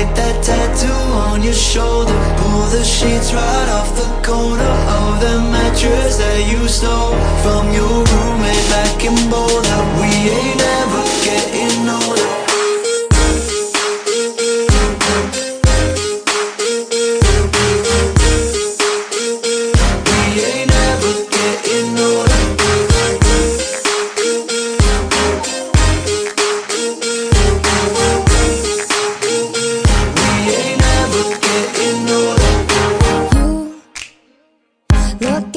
Bite that tattoo on your shoulder. Pull the sheets right off the corner of the mattress that you stole from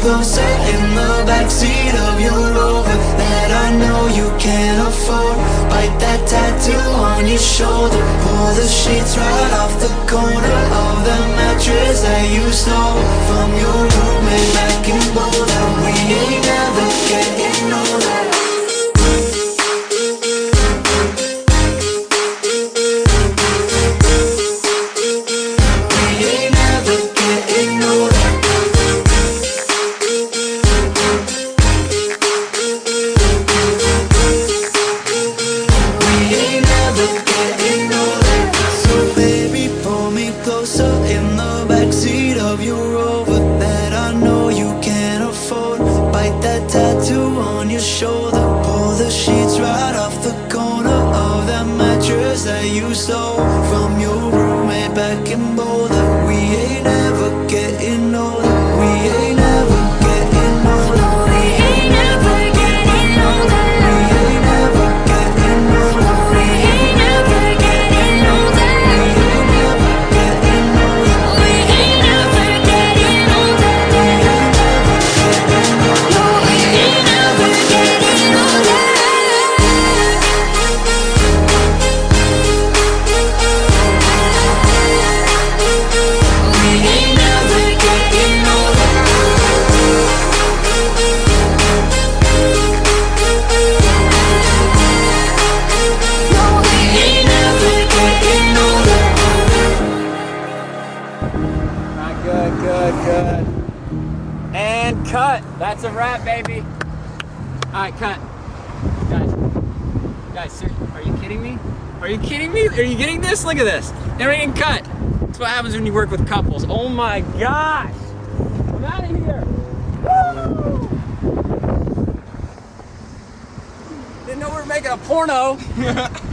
Closer in the backseat of your Rover that I know you can't afford. Bite that tattoo on your shoulder. Pull the sheets right off the corner of the mattress that you stole from your roommate tattoo on your shoulder. Pull the sheets right off the corner of that mattress that you stole from your roommate back in And cut. That's a wrap, baby. Alright, cut. Guys, guys, are you kidding me? Are you kidding me? Are you getting this? Look at this. Everything cut. That's what happens when you work with couples. Oh my gosh. I'm out of here. Woo! Didn't know we were making a porno.